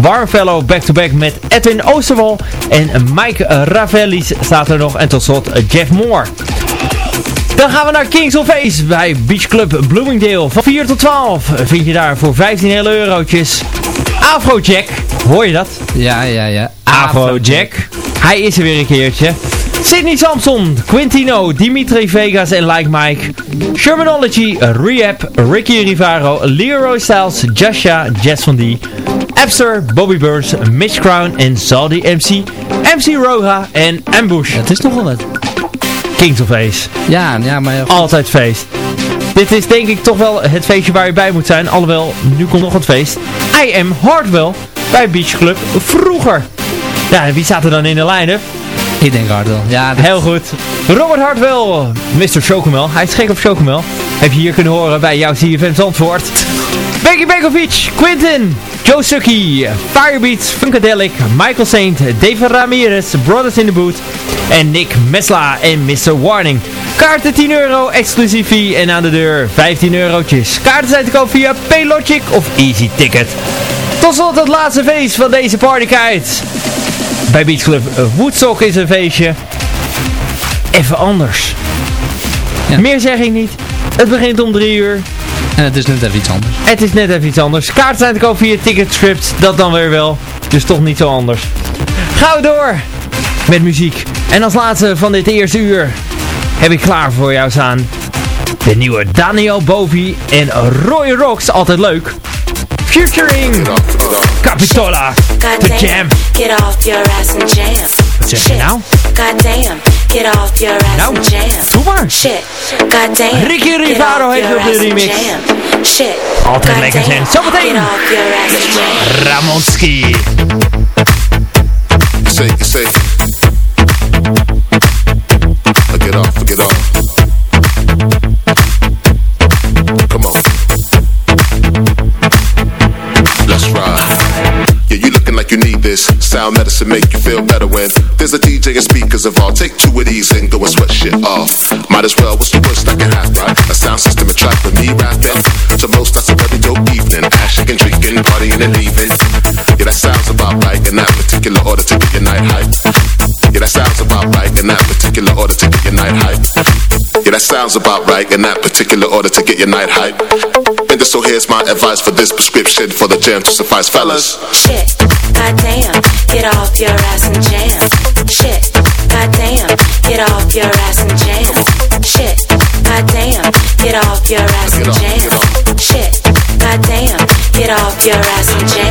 Warmfellow back-to-back met Edwin Oosterwal. En Mike Ravellis staat er nog. En tot slot Jeff Moore. Dan gaan we naar Kings of Ace bij Beach Club Bloomingdale. Van 4 tot 12 vind je daar voor 15 hele eurotjes. Afrojack, hoor je dat? Ja, ja, ja. Afrojack. Hij is er weer een keertje. Sidney Samson, Quintino, Dimitri Vegas en Like Mike. Shermanology, Rehab, Ricky Rivaro, Leroy Styles, Jasha, Jess van D. Epster, Bobby Burns, Mitch Crown en Saldi MC. MC Roha en Ambush. Het is nogal wat. Kings of Ace. Ja, ja, maar... Altijd feest. Dit is denk ik toch wel het feestje waar je bij moet zijn. Alhoewel, nu komt nog het feest. I Am Hardwell bij Beach Club vroeger. Ja, en wie staat er dan in de line-up? Ik denk Hardwell. Ja, dat... Heel goed. Robert Hardwell, Mr. Chocomel. Hij is gek op Chocomel. Heb je hier kunnen horen bij jouw CFM antwoord. Becky Begovic, Quintin, Joe Sucky, Firebeats, Funkadelic, Michael Saint, David Ramirez, Brothers in the Boot en Nick Mesla en Mr. Warning. Kaarten 10 euro, exclusief fee en aan de deur 15 eurotjes. Kaarten zijn te koop via Paylogic of Easy Ticket. Tot slot het laatste feest van deze partykite. Bij Beach Club Woodstock is een feestje. Even anders. Ja. Meer zeg ik niet. Het begint om 3 uur. En het is net even iets anders. Het is net even iets anders. Kaarten zijn te koop via Ticketscript. Dat dan weer wel. Dus toch niet zo anders. Gaan we door met muziek. En als laatste van dit eerste uur heb ik klaar voor jou staan. De nieuwe Daniel Bovi en Roy Rocks. Altijd leuk. Featuring Capitola. The Jam. Get off your ass and jam. Wat zeg je nou? Goddamn, get off your ass Nou, and jam. doe maar. Shit, goddamn. Ricky Rivaro heeft your op de remix. jam. Shit, Altijd lekker zijn. Zometeen. Get off your ass and jam. Ramonski. You say. Get off, get off. Sound medicine make you feel better when there's a DJ and speakers involved. Take two of these and go and sweat shit off. Might as well, what's the worst that can happen, right? A sound system a track with me rapping. To most, that's a very dope evening. Ashing and drinking, partying and leaving. Yeah, that sounds about right in that particular order to get your night hype. Yeah, that sounds about right in that particular order to get your night hype. Yeah, that sounds about right in that particular order to get your night hype. So here's my advice for this prescription for the jam to suffice, fellas. Shit, goddamn, get off your ass and jam. Shit, goddamn, get off your ass and jam. Shit, goddamn, get off your ass and jam. Shit, goddamn, get off your ass and jam.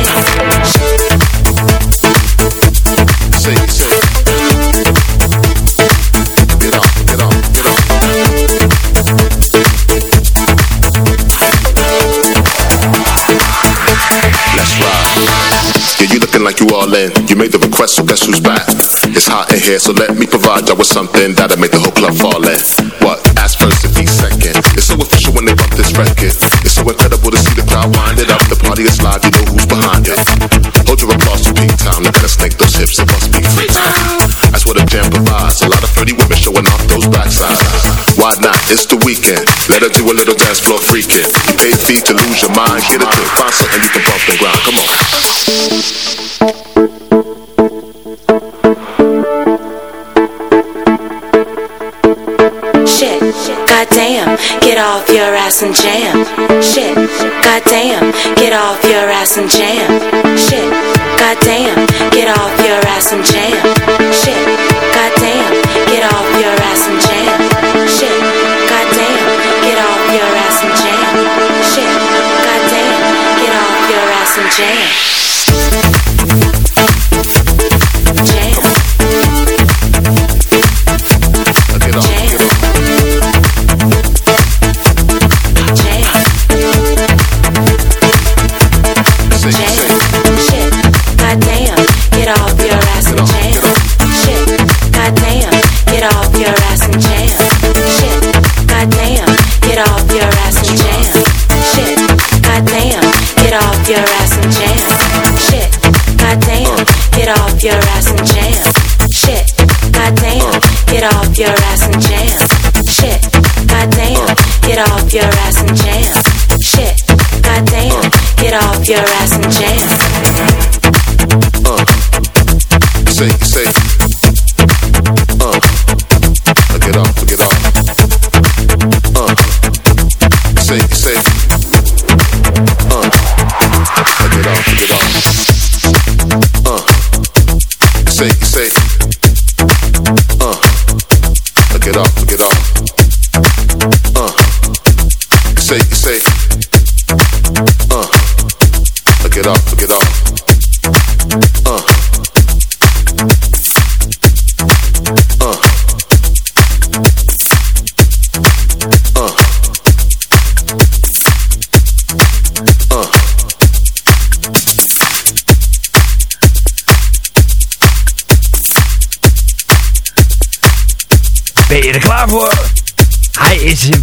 You looking like you all in. You made the request, so guess who's back? It's hot in here, so let me provide y'all with something that'll make the whole club fall in. What? Ask first if he's second. It's so official when they bump this record. It's so incredible to see the crowd wind it up. The party is live, you know who's behind it. Hold your applause to peak time. Look at us snake those hips, it must be free time. That's what a jam provides. A lot of pretty women showing off those backsides. Why not? It's the weekend. Let her do a little dance floor freaking. You pay the fee to lose your mind. Get a tip, find something you can bump and grind. Come on.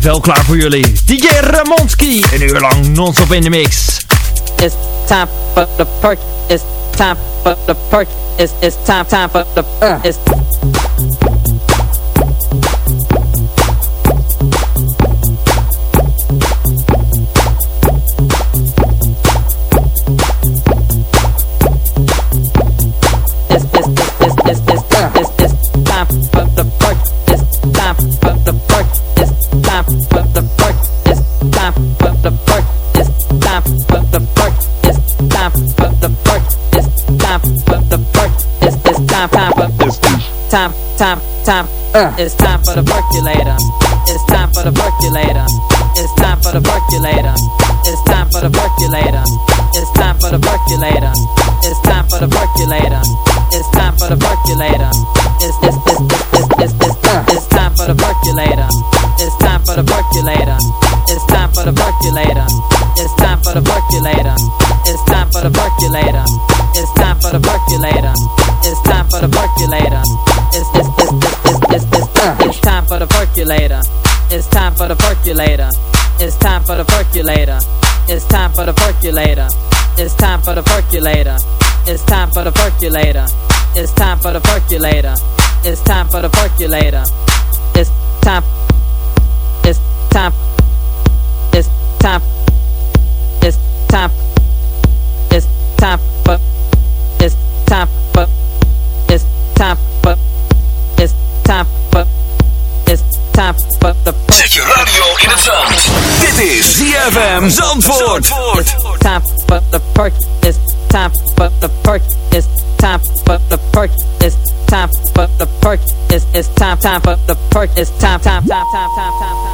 Wel klaar voor jullie. DJ Ramonski, een uur lang non-stop in de mix. It's time for the perk. It's time for the perk. It's, it's time, time for the... Uh. It's time, time, time. Uh. It's time for the percolator. It's time for the percolator. It's time for the percolator. It's time for the percolator. It's time for the percolator. It's time for the percolator. It's time for the percolator. It's it's it's it's it's it's, it's, it's time for the percolator. For the percolator. It's time for the percolator. It's time for the percolator. It's time for the percolator. It's time for the percolator. It's time for the percolator. It's it's it's it's it's it's, uh, it's time for the percolator. It's time for the percolator. It's time for the percolator. It's time for the percolator. It's time for the percolator. It's time for the percolator. It's time for the percolator. It's time for the percolator. It's time. It's time. It's time. It's time. It's time for. It's time for. It's time for. It's time for. It's time for the. Zet je radio in het zand. Dit is ZFM Zandvoort. Zandvoort. It's time for the perk. It's time for the perk. It's time for the perk. It's time for the perk. It's it's time time for the perk. It's time time time time time time time.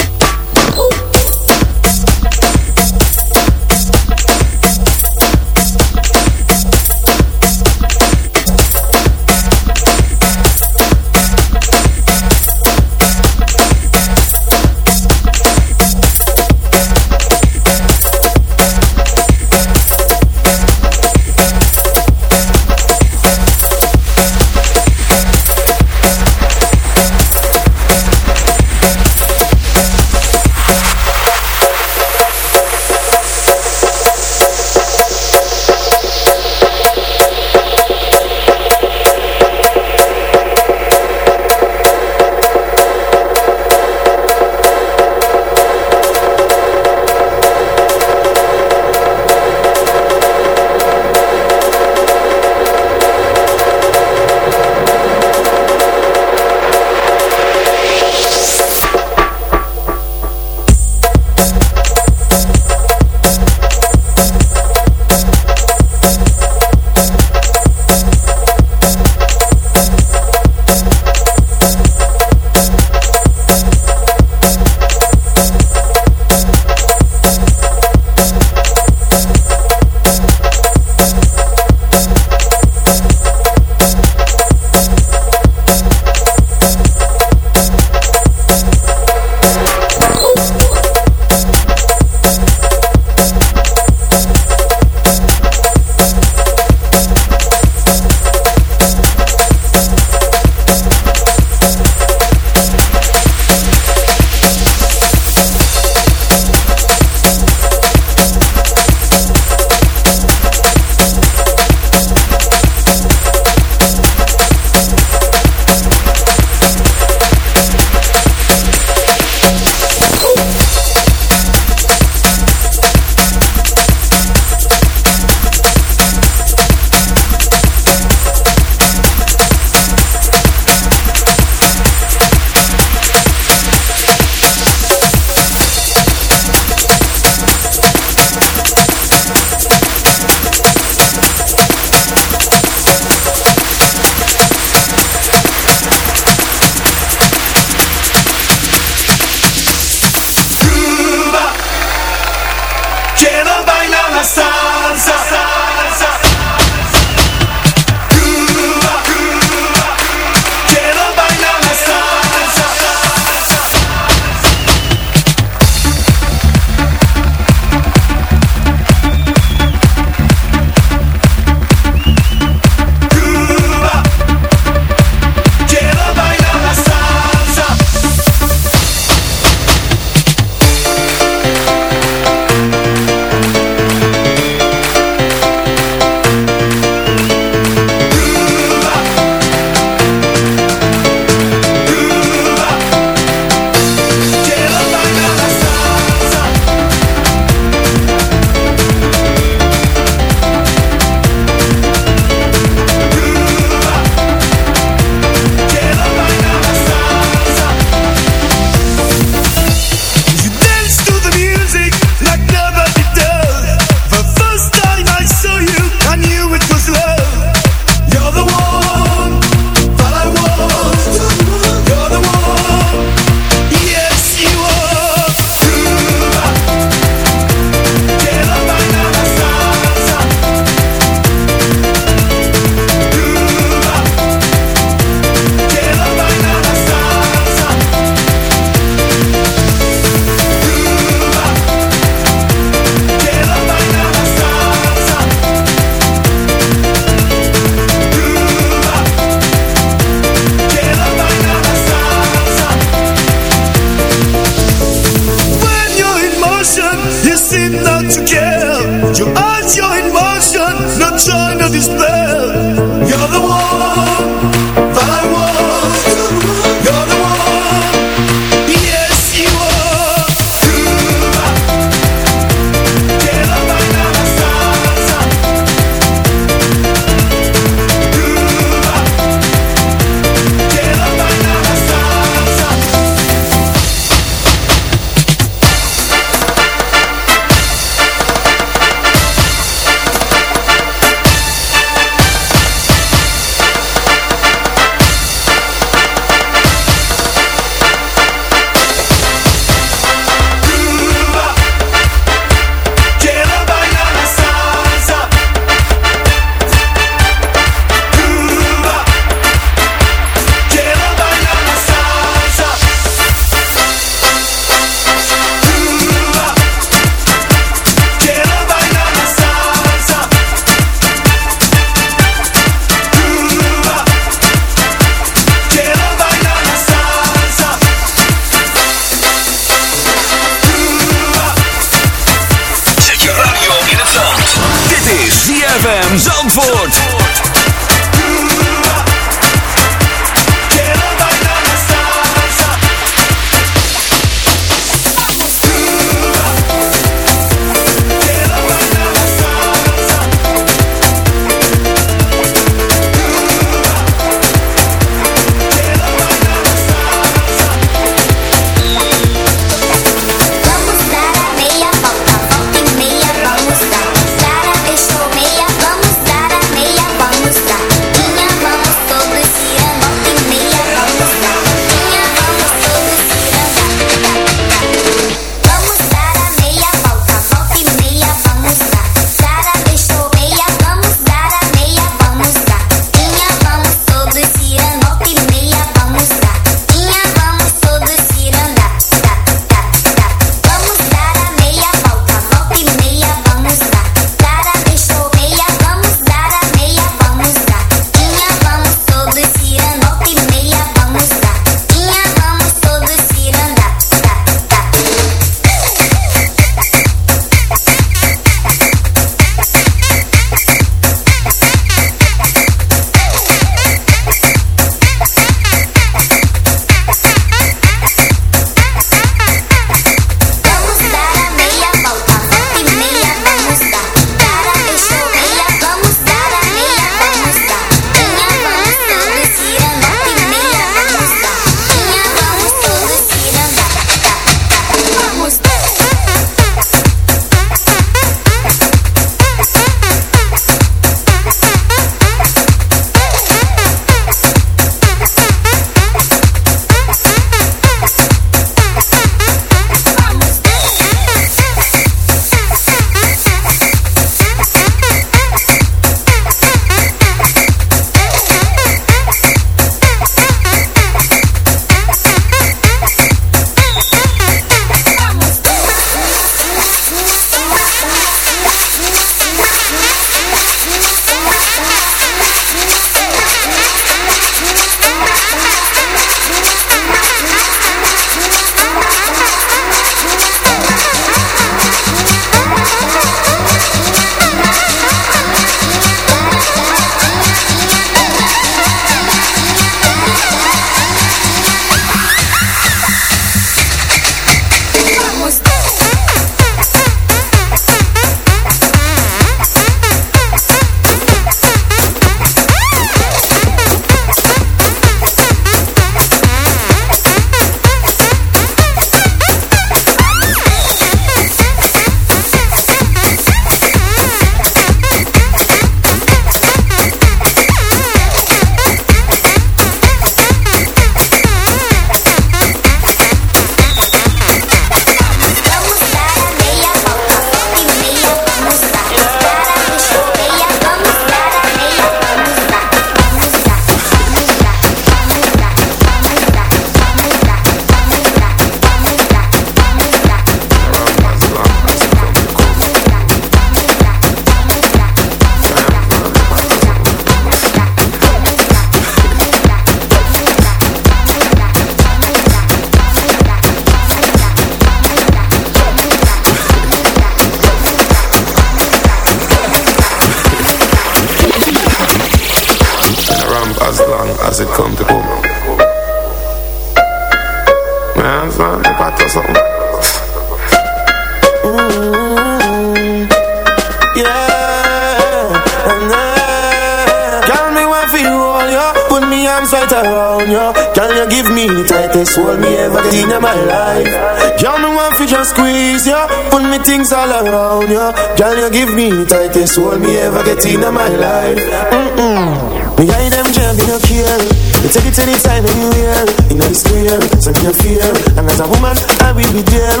You give me tightest hold me ever get in my life. Mm-mm. Me hide them jam, me no care. You take it anytime, anywhere In the square, so me no fear. And as a woman, I will be there.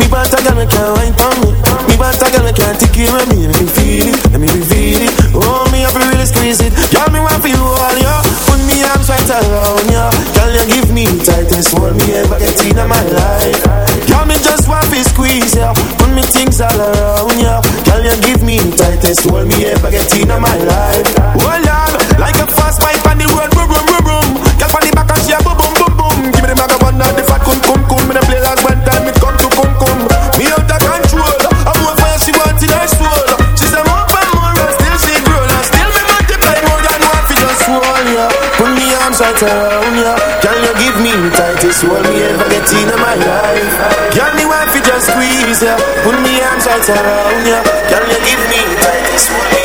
Me want a girl, me can't wine for me. Me want a girl, me can't take of me. Let me feel it, let me reveal it. Oh, me have to really squeeze it. Girl, me want for you all, yo Put me arms right around you Girl, you give me tightest hold me ever get in my life Girl, me just want to squeeze, yeah Put me things all around you Girl, you give me the tightest hold me ever get in my life Oh, Lord, like a fast bike on the road, boom, boom, boom, boom. Girl on the back and she a boom, boom, boom, boom. Give me the maga one the fat cum, cum, cum. Me the play like one time it come to cum, cum. Me out of control. I'm more fire she want in her soul. She say more and more and still she grow. And still me multiply more than what fi just swallow ya. Put me arms right around ya. Can you give me the tightest hold me ever get in my life? yeah Put me arms out around ya yeah. Girl, you give me the tightest one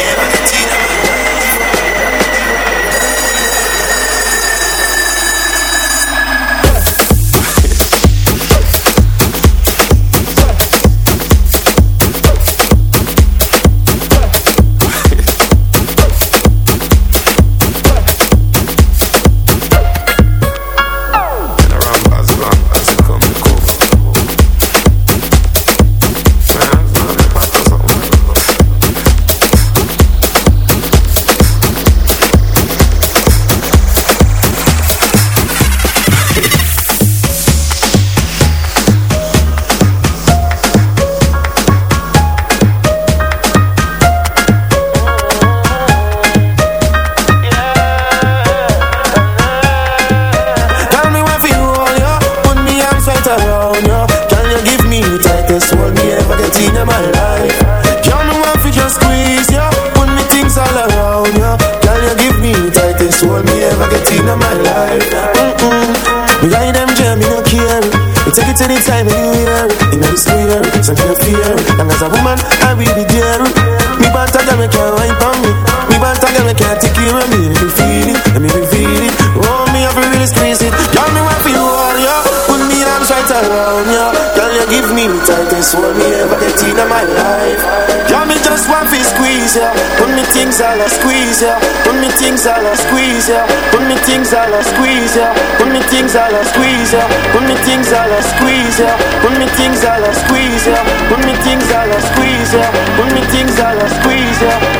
things all a squeeze ya. Put me things a squeeze ya. Put me things a squeeze ya. Put me things a squeeze ya. Put me things a squeeze ya. Put me things a squeeze ya. Put me things a squeeze ya. Put me things a squeeze ya.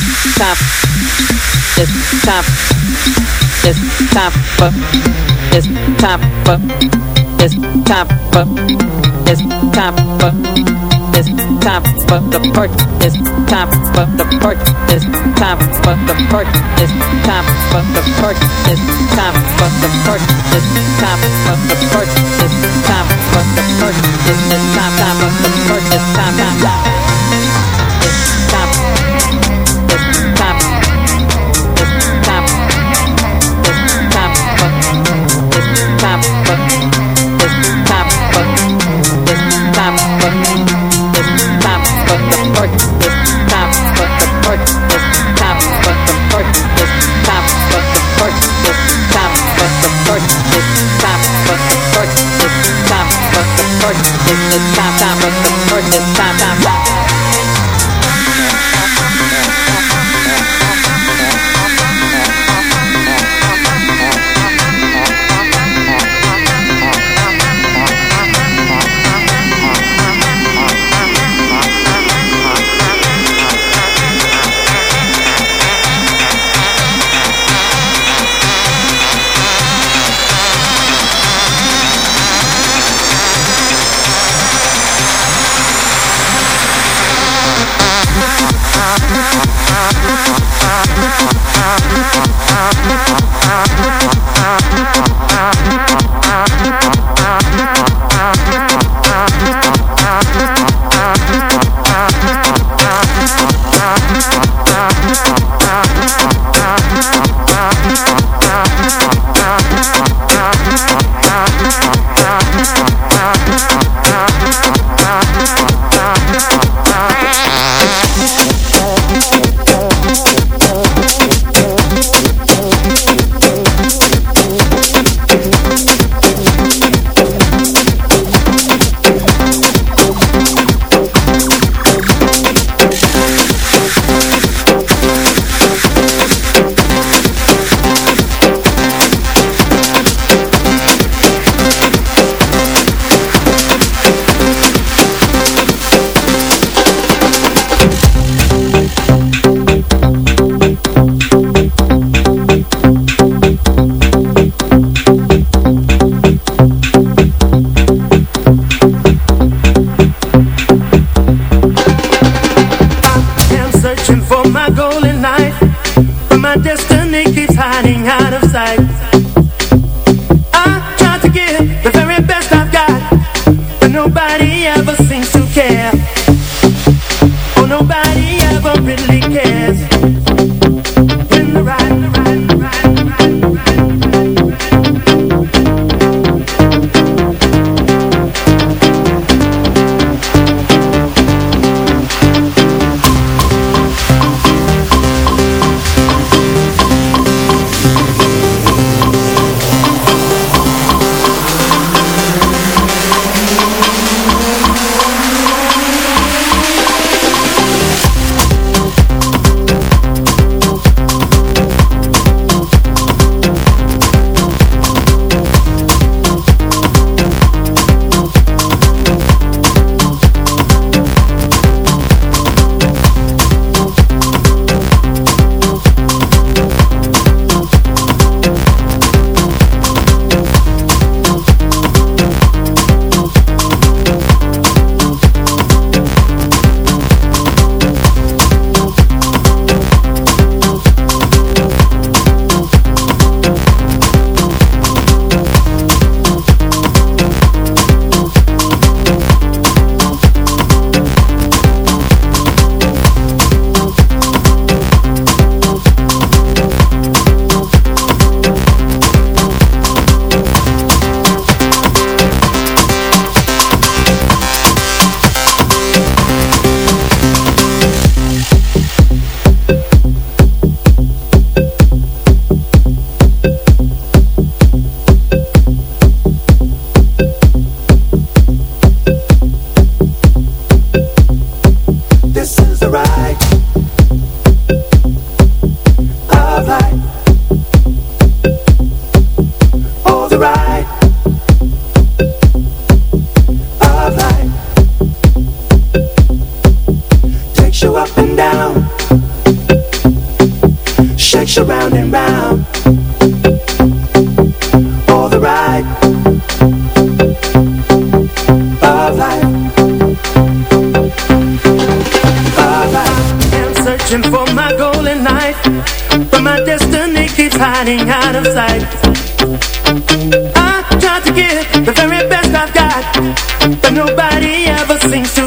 stop, is stop, time stop, is time is stop, time stop, is time but the part is time but the part is time but the part is time but the part is time but the part is time but the part is time but the part is time but the time, is stop, stop.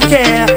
Care.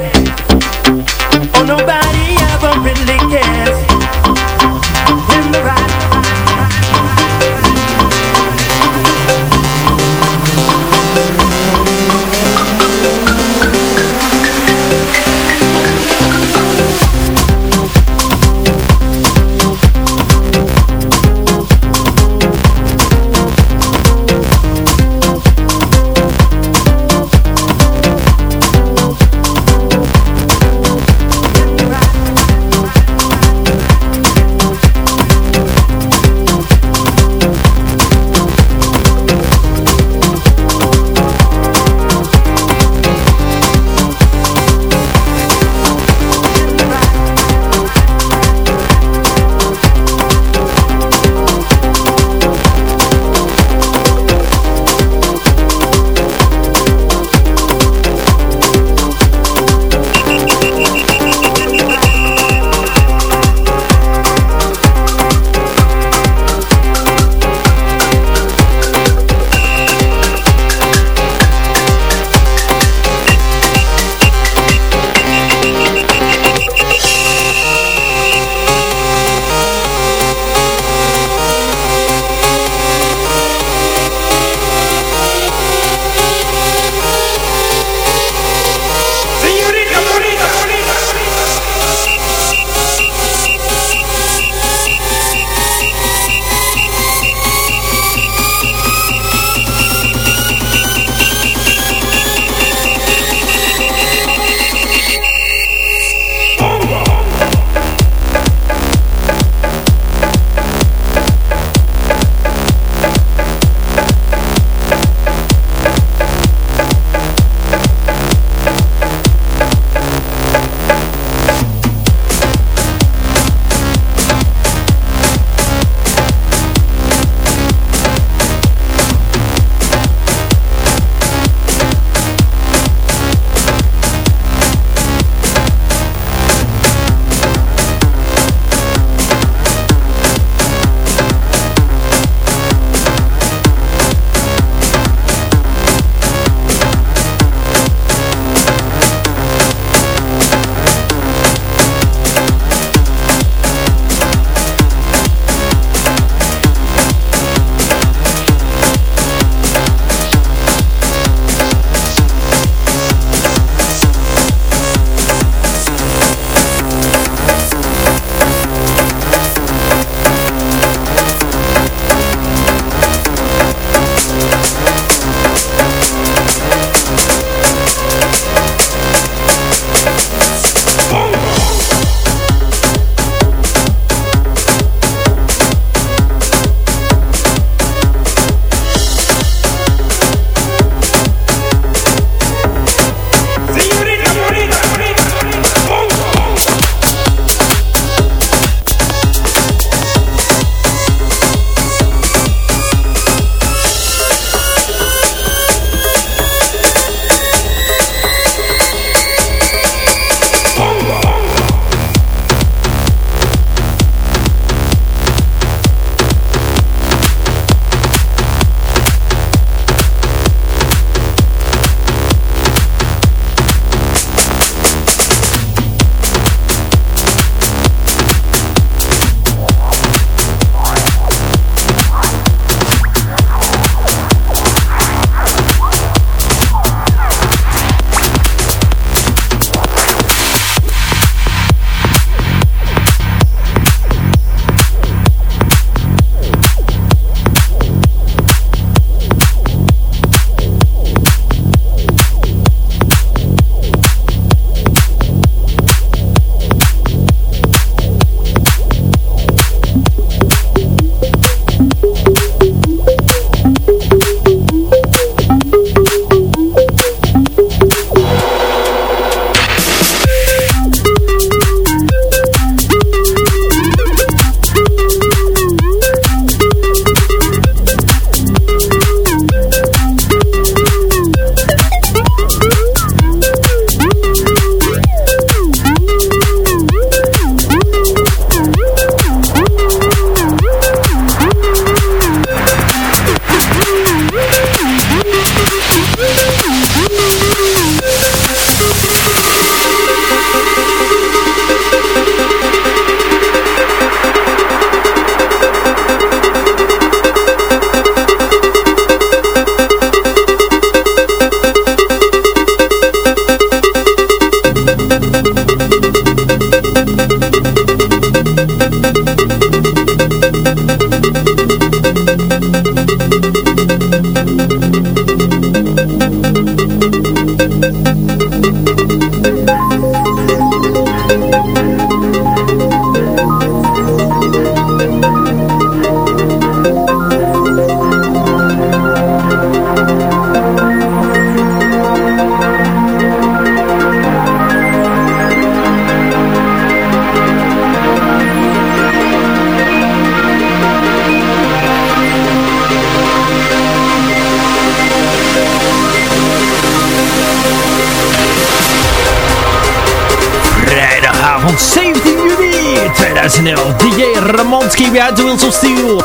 2011. DJ Ramonski bij The Wheels of Steel.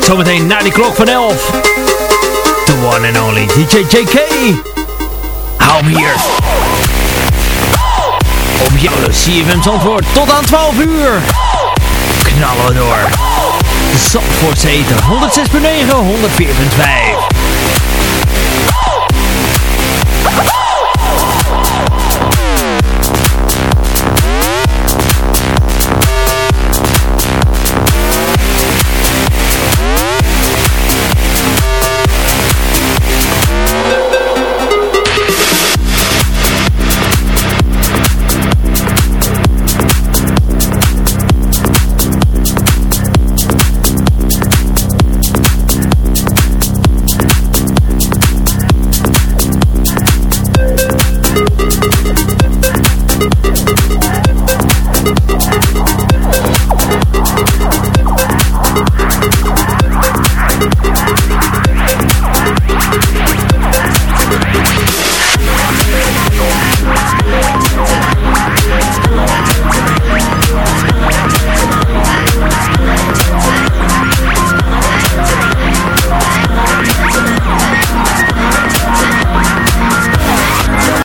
Zometeen na die klok van 11. The one and only DJ JK. Hou hem hier. Op jouw CFM Zandvoort tot aan 12 uur. Knallen we door. Zandvoort 106.9, 104.5.